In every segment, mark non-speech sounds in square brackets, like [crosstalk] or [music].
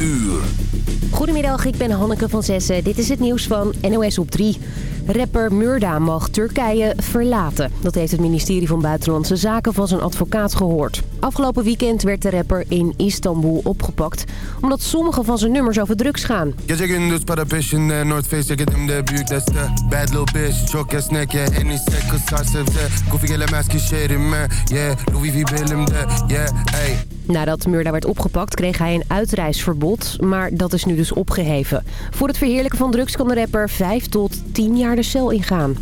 uur. Goedemiddag, ik ben Hanneke van Zessen. Dit is het nieuws van NOS op 3. Rapper Murda mag Turkije verlaten. Dat heeft het ministerie van Buitenlandse Zaken van zijn advocaat gehoord. Afgelopen weekend werd de rapper in Istanbul opgepakt... omdat sommige van zijn nummers over drugs gaan. Nadat Murda werd opgepakt kreeg hij een uitreisverbod, maar dat is nu dus opgeheven. Voor het verheerlijken van drugs kan de rapper 5 tot 10 jaar de cel ingaan.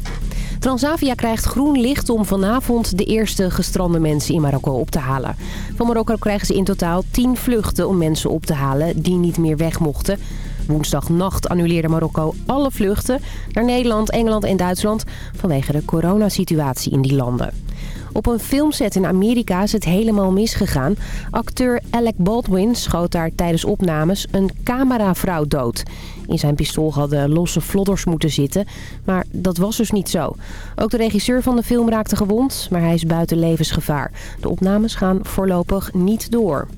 Transavia krijgt groen licht om vanavond de eerste gestrande mensen in Marokko op te halen. Van Marokko krijgen ze in totaal 10 vluchten om mensen op te halen die niet meer weg mochten. Woensdagnacht annuleerde Marokko alle vluchten naar Nederland, Engeland en Duitsland vanwege de coronasituatie in die landen. Op een filmset in Amerika is het helemaal misgegaan. Acteur Alec Baldwin schoot daar tijdens opnames een cameravrouw dood. In zijn pistool hadden losse vlodders moeten zitten, maar dat was dus niet zo. Ook de regisseur van de film raakte gewond, maar hij is buiten levensgevaar. De opnames gaan voorlopig niet door.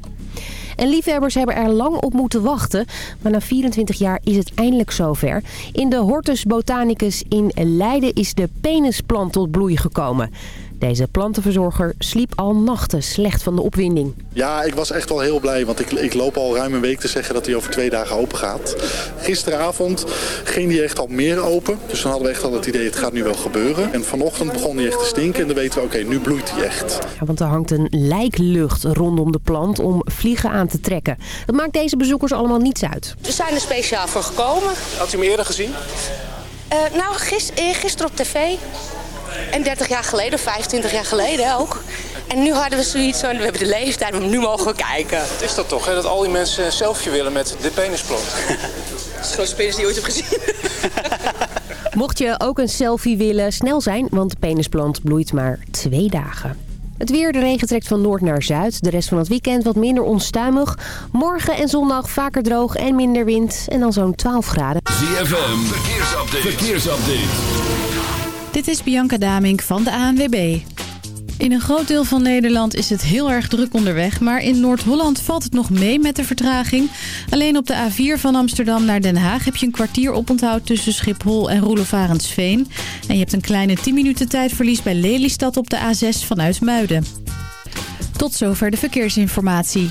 En liefhebbers hebben er lang op moeten wachten. Maar na 24 jaar is het eindelijk zover. In de Hortus Botanicus in Leiden is de penisplant tot bloei gekomen. Deze plantenverzorger sliep al nachten slecht van de opwinding. Ja, ik was echt wel heel blij, want ik, ik loop al ruim een week te zeggen dat hij over twee dagen open gaat. Gisteravond ging hij echt al meer open, dus dan hadden we echt al het idee het gaat nu wel gebeuren. En vanochtend begon hij echt te stinken en dan weten we oké, nu bloeit hij echt. Ja, want er hangt een lijklucht rondom de plant om vliegen aan te trekken. Dat maakt deze bezoekers allemaal niets uit. We zijn er speciaal voor gekomen. Had u hem eerder gezien? Uh, nou, gis, gisteren op tv. En 30 jaar geleden, of 25 jaar geleden ook. En nu hadden we zoiets van, we hebben de leeftijd, maar nu mogen we kijken. Het is dat toch, hè, dat al die mensen een selfie willen met de penisplant. [laughs] dat is de grootste penis die je ooit hebt gezien. [laughs] Mocht je ook een selfie willen, snel zijn, want de penisplant bloeit maar twee dagen. Het weer, de regen trekt van noord naar zuid. De rest van het weekend wat minder onstuimig. Morgen en zondag vaker droog en minder wind. En dan zo'n 12 graden. ZFM, verkeersupdate. verkeersupdate. Dit is Bianca Damink van de ANWB. In een groot deel van Nederland is het heel erg druk onderweg... maar in Noord-Holland valt het nog mee met de vertraging. Alleen op de A4 van Amsterdam naar Den Haag... heb je een kwartier oponthoud tussen Schiphol en Roelevarensveen. En je hebt een kleine 10 minuten tijdverlies bij Lelystad op de A6 vanuit Muiden. Tot zover de verkeersinformatie.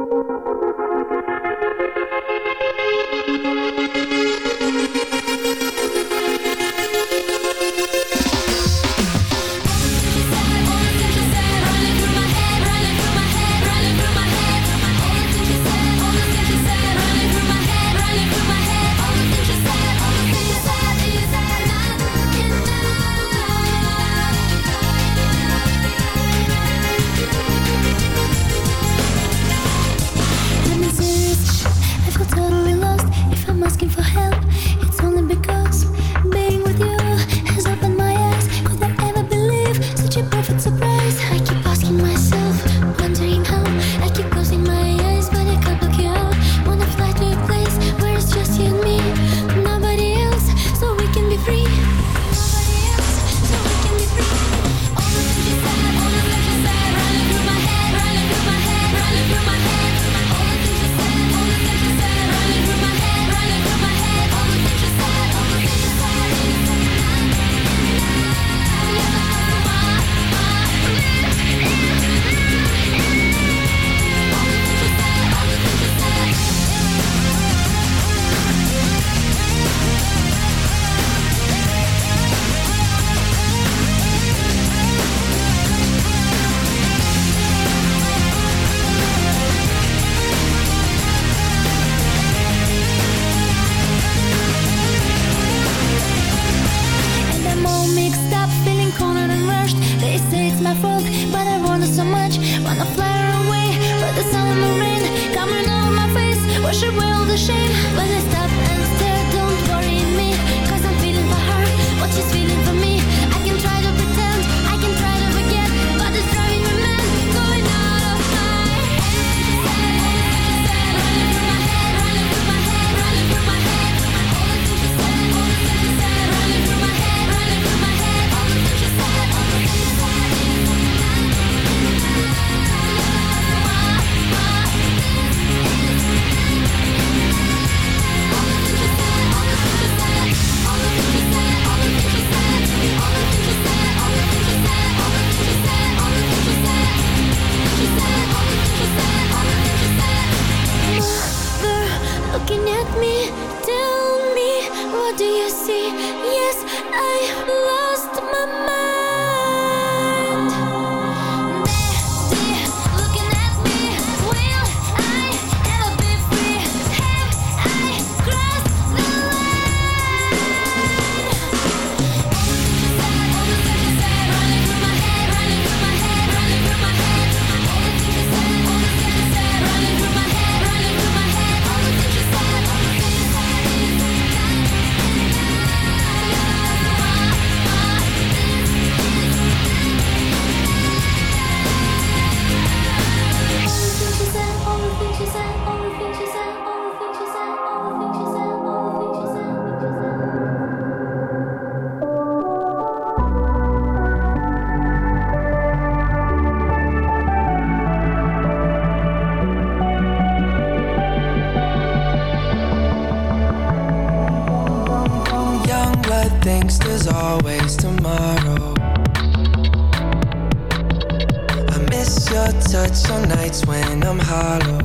saying I'm hollow.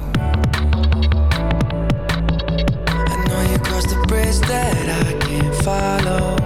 I know you crossed the bridge that I can't follow.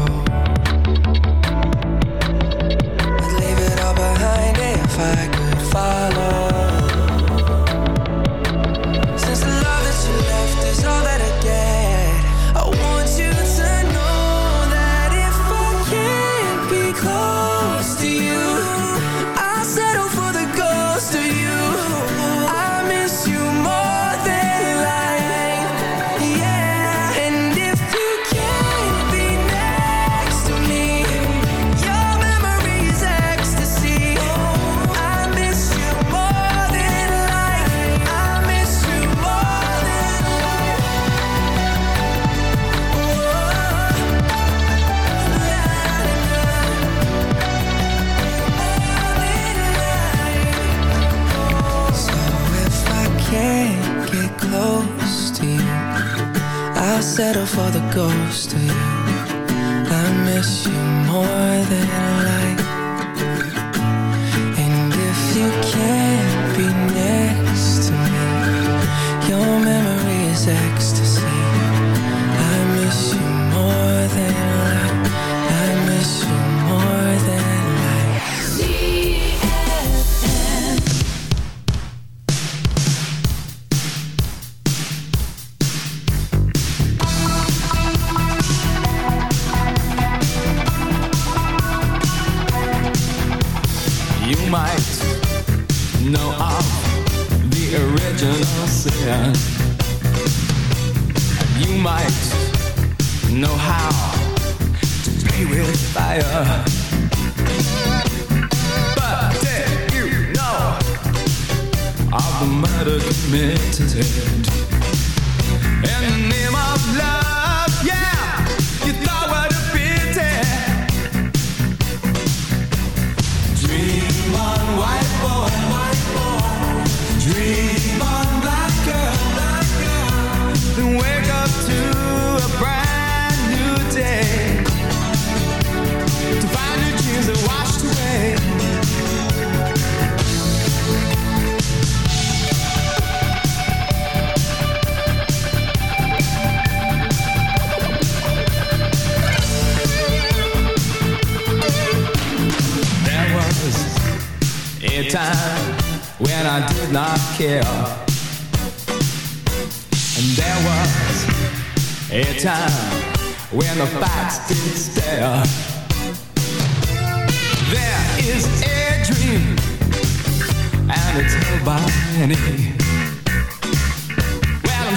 more than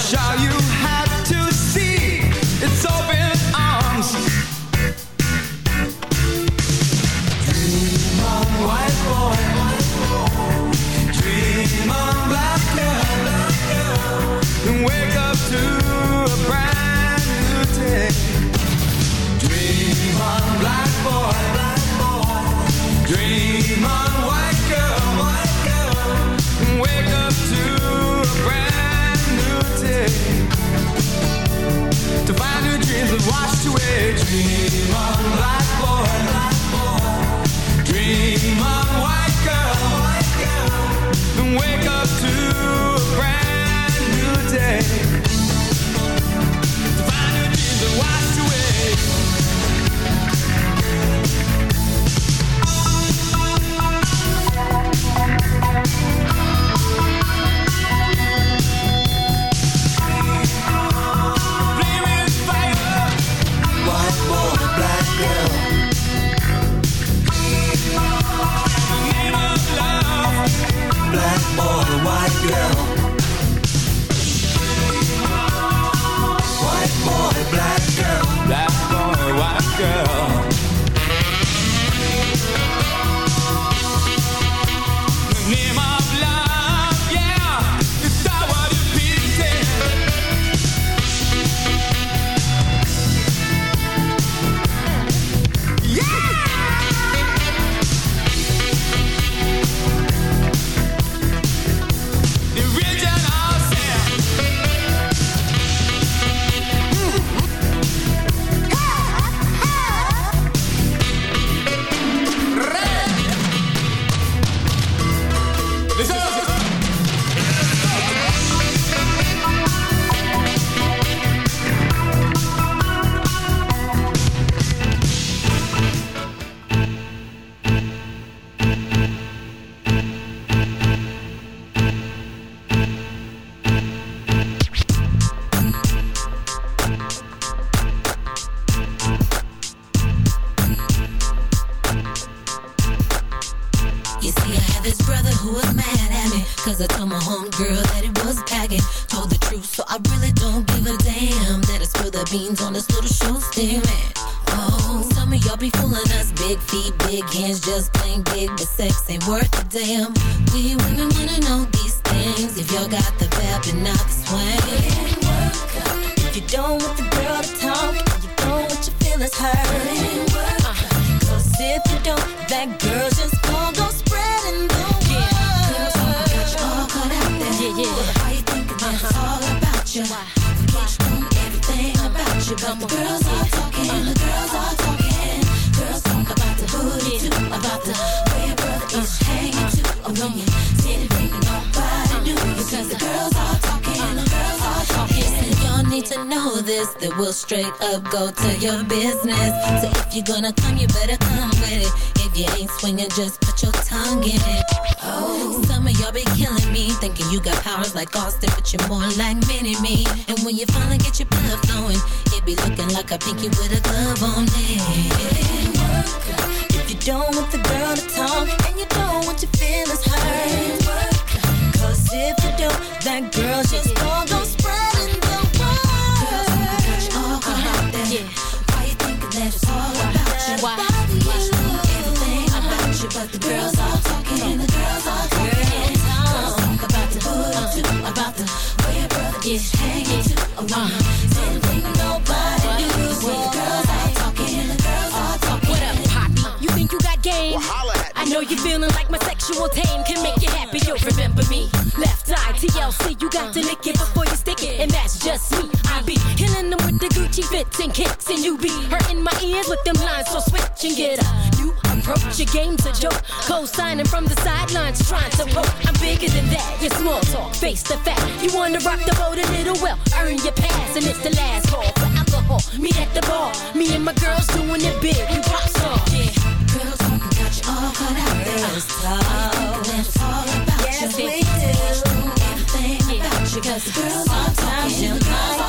shall you game's a joke. Co-signing from the sidelines, trying to poke. I'm bigger than that. Your small talk, face the fact. You wanna rock the boat a little well, earn your pass, and it's the last call for alcohol. Me at the bar, me and my girls doing it big. We pop star. Yeah. Girls, you got you all cut out there. it's all about yes, you. Yes, we do. Everything yeah. about you, cause girls are talking.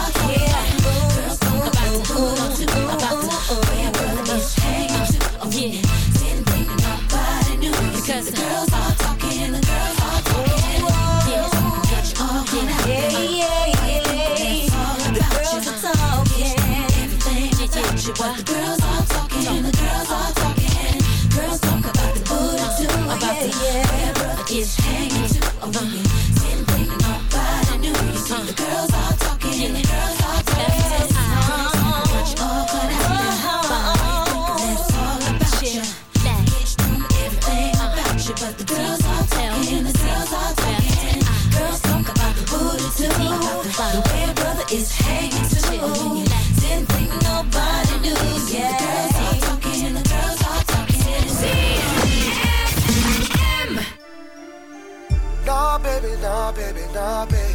baby, nah, baby.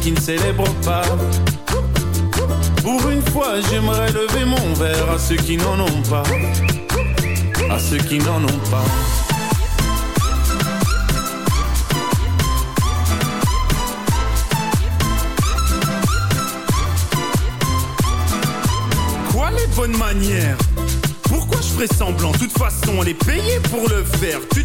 qui ne célèbrent pas. Pour une fois, j'aimerais lever mon verre à ceux qui n'en ont pas. À ceux qui n'en ont pas. Quoi les bonnes manières? Pourquoi je ferais semblant? De toute façon, on est payé pour le faire. Tu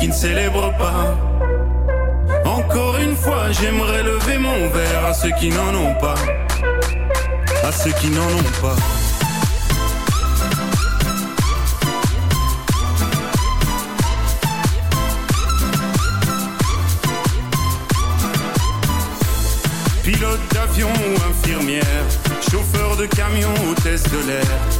Qui ne célèbrent pas. Encore une fois, j'aimerais lever mon verre à ceux qui n'en ont pas. À ceux qui n'en ont pas. Pilote d'avion ou infirmière, chauffeur de camion, hôtesse de l'air,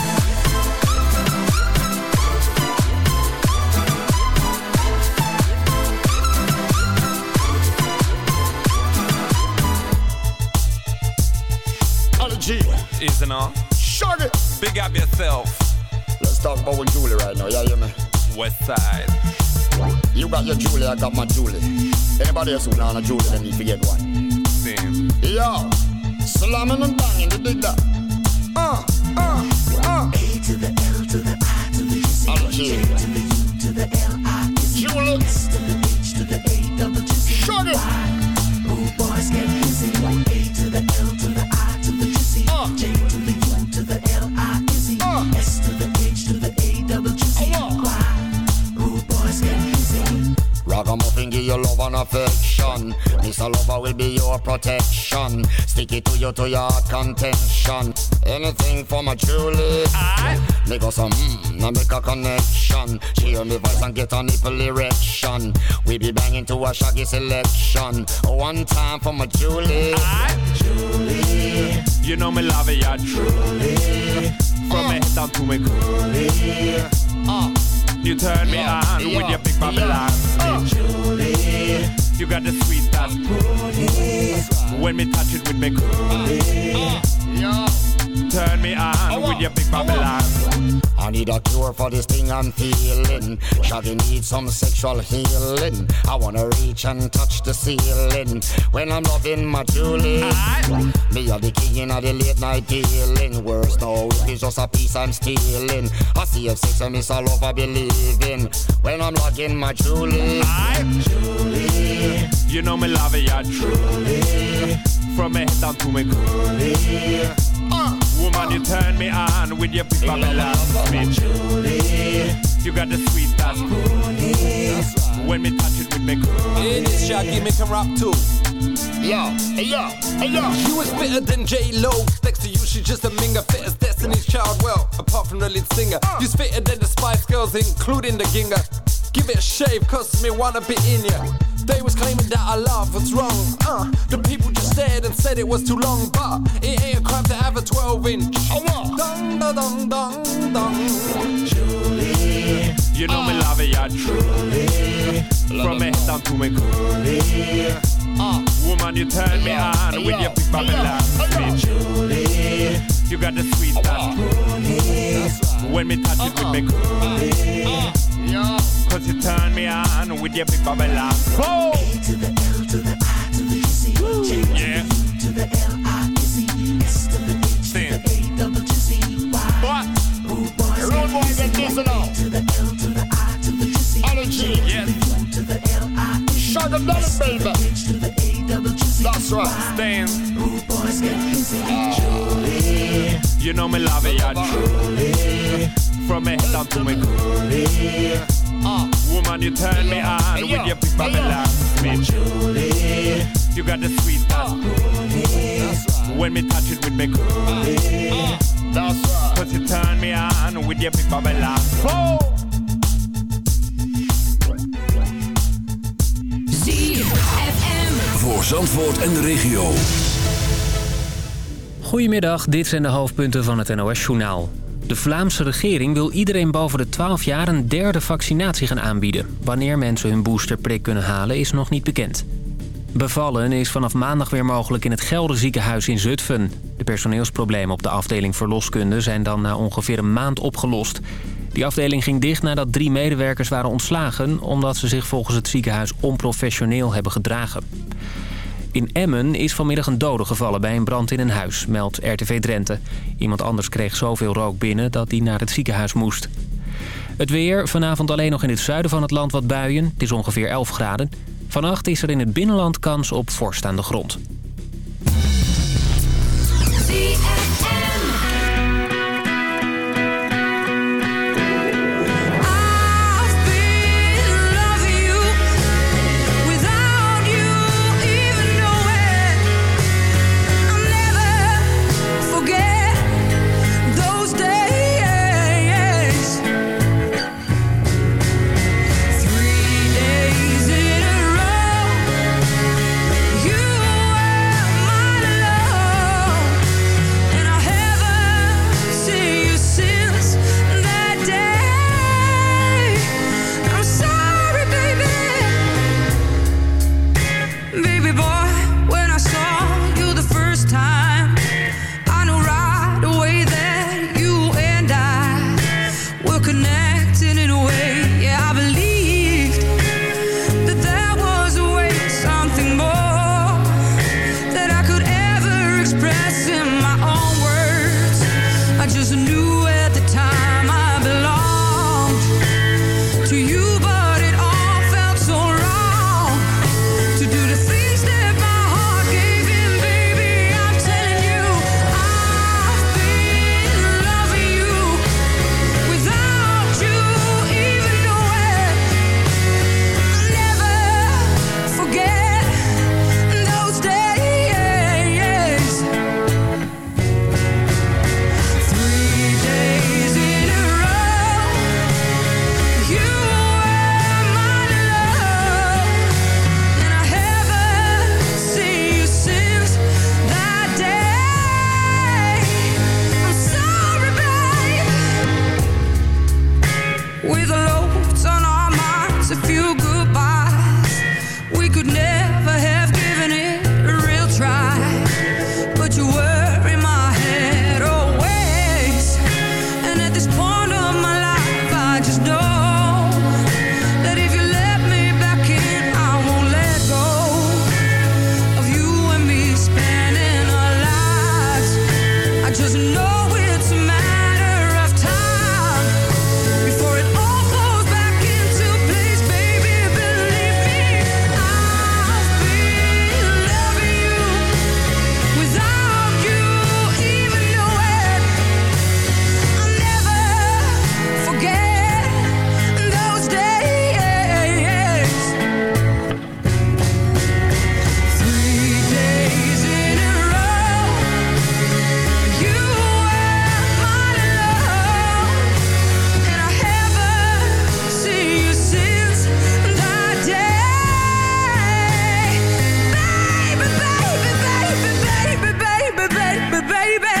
Isn't? Shut it. Big up yourself. Let's talk about with Julie right now. Yeah, hear me? West side. You got your Julie, I got my Julie. Anybody else who not on a Julie, then you forget one. Same. Yo, slamming and banging, you dig that? Uh, uh, uh. A to the L to the I to the C. J to the U to the L I is Julie. S to the H to the A double G C. Shut it. Affection. Mr. Lover will be your protection. Stick it to you to your contention. Anything for my Julie. Make us some mm, now make a connection. She hear me voice and get a nipple erection. We be banging to a shaggy selection. One time for my Julie. Julie. You know me love it, yeah, truly. From me head down to me coolie. Uh. You turn me Yeah, on yeah, with your big Babylon yeah. Julie. You got the sweet that When me touch it with me coolie. Turn me on with your big Babylon I need a cure for this thing I'm feeling. Shaggy needs some sexual healing. I wanna reach and touch the ceiling when I'm loving my Julie. Me are the king of the late night dealing. Worse no, it's just a piece I'm stealing. I see if sex and miss all over believing when I'm loving my Julie. Julie. You know me love it, yeah, truly. From me head down to me coolie. Woman, you turn me on with your big Babylon Me Julie. You got the sweet that When me touch it with me coolie. Hey, this Shaggy make him rap too. Yo, hey yo, hey yo. You was fitter than J Lo. Next to you, she's just a minger. Fit as Destiny's Child. Well, apart from the lead singer, you's fitter than the Spice Girls, including the Ginger. Give it a shave, cause me wanna be in ya. They was claiming that our love was wrong. Uh, the people just stared and said it was too long, but it ain't a crime to have a 12 inch. Dong, da, dong, dong, dong. Julie. You know me love it, yeah, truly. From me head down to me coolie. Uh, Woman, you turn me on with your big Babylon Me Julie. You got the sweet that When me touch it with me coolie. Cause you turn me on with your big Babylon Boom! to the L to the I to the C J to Yeah. the U to the L I E S to the H to the A double G C Y. What? Rude boys Rude boys get this now. A to the L to the I to the G C Energy. J Yes. to the to the L I S E Shut up, let it, baby. H to the A double G C That's right. Stand. Rude boys get. Julie. You know me love it, yeah, truly. From me head down to me coolie. Uh, Woman, you turn me on with your big Babylon Me Julie. You got the sweet that When me touch it with me coolie. that's right. Cause you turn me on with your big Babylon Boom! ZFM. Voor Zandvoort en de regio. Goedemiddag, dit zijn de hoofdpunten van het NOS-journaal. De Vlaamse regering wil iedereen boven de 12 jaar een derde vaccinatie gaan aanbieden. Wanneer mensen hun boosterprik kunnen halen is nog niet bekend. Bevallen is vanaf maandag weer mogelijk in het Gelder ziekenhuis in Zutphen. De personeelsproblemen op de afdeling verloskunde zijn dan na ongeveer een maand opgelost. Die afdeling ging dicht nadat drie medewerkers waren ontslagen... omdat ze zich volgens het ziekenhuis onprofessioneel hebben gedragen. In Emmen is vanmiddag een dode gevallen bij een brand in een huis, meldt RTV Drenthe. Iemand anders kreeg zoveel rook binnen dat hij naar het ziekenhuis moest. Het weer, vanavond alleen nog in het zuiden van het land wat buien. Het is ongeveer 11 graden. Vannacht is er in het binnenland kans op vorst aan de grond. baby.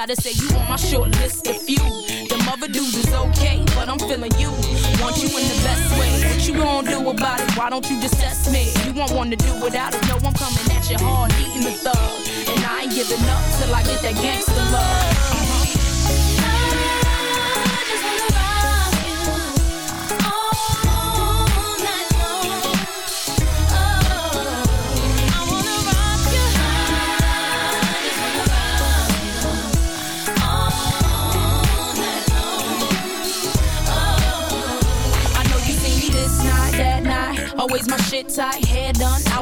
Gotta say you on my short list of few. Them other dudes is okay, but I'm feeling you. Want you in the best way. What you gonna do about it? Why don't you just test me? You won't want to do without it.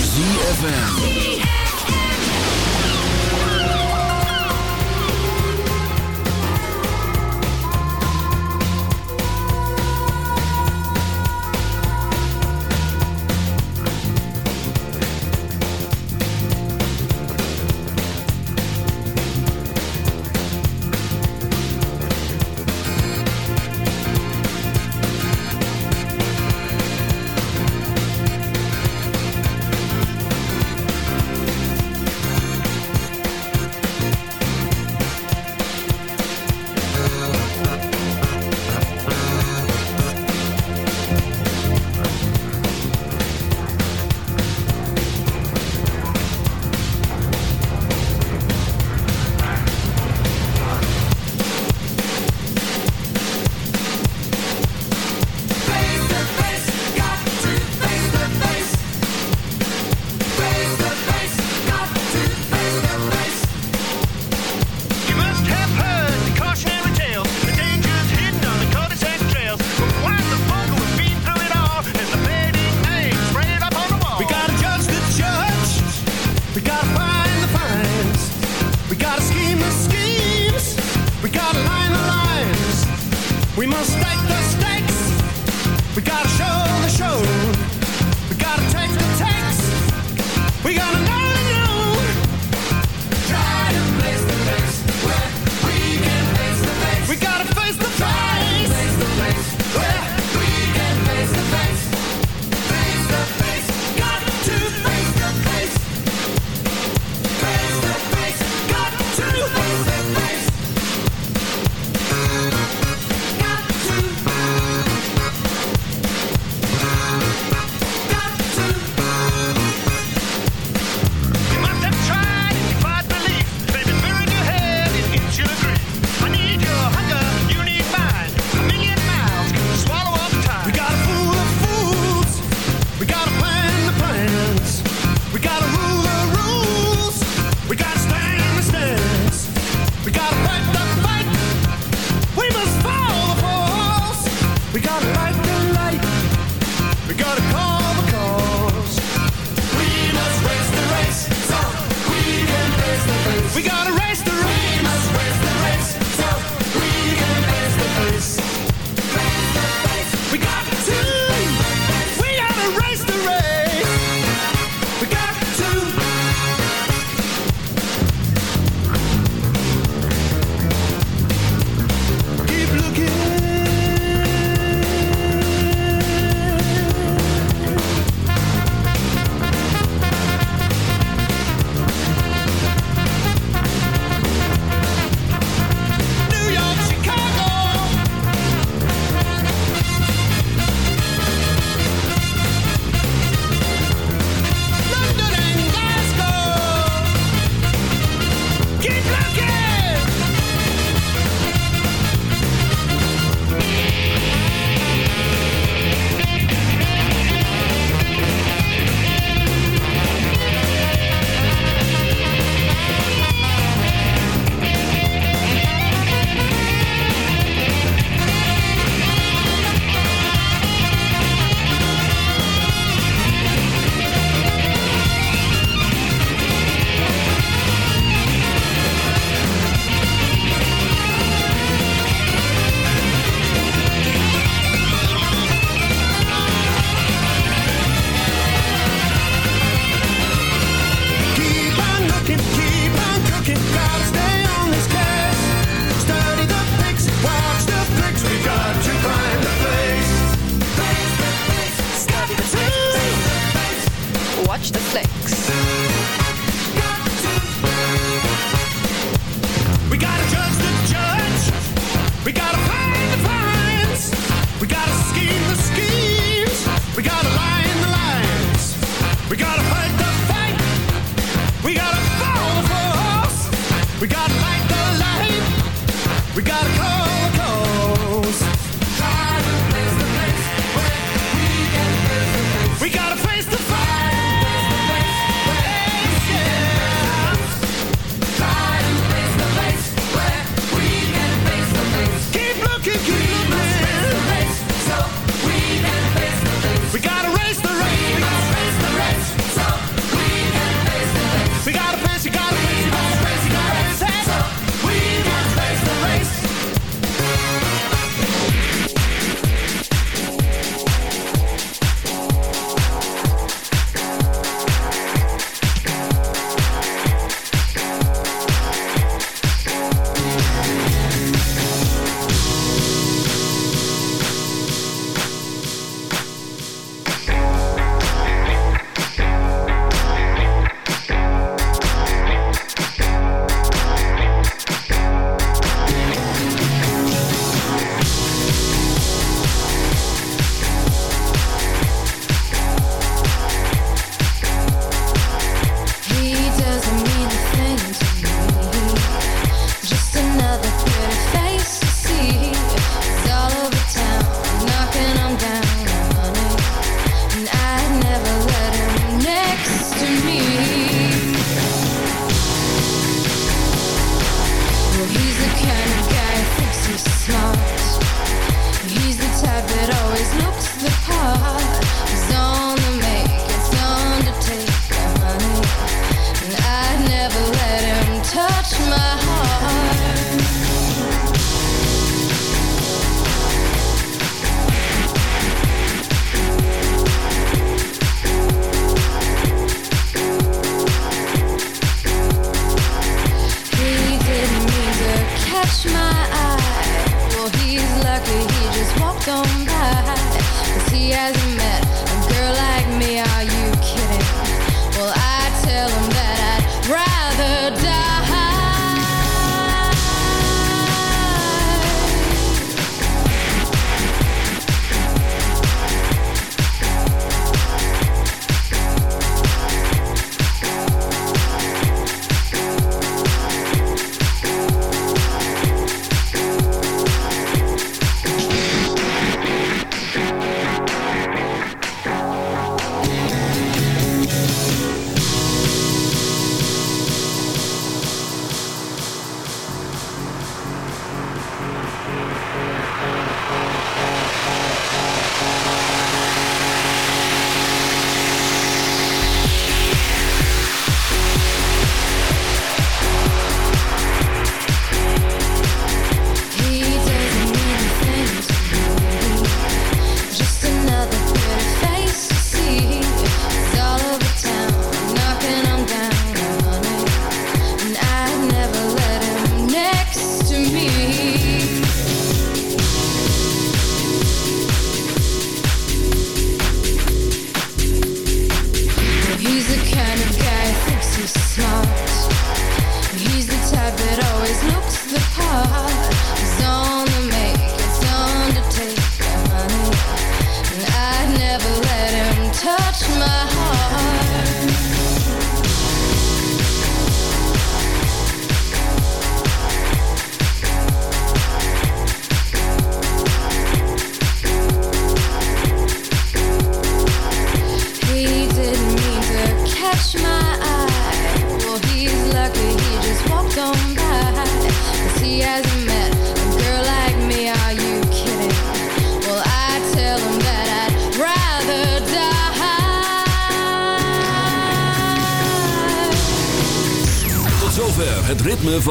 ZFM.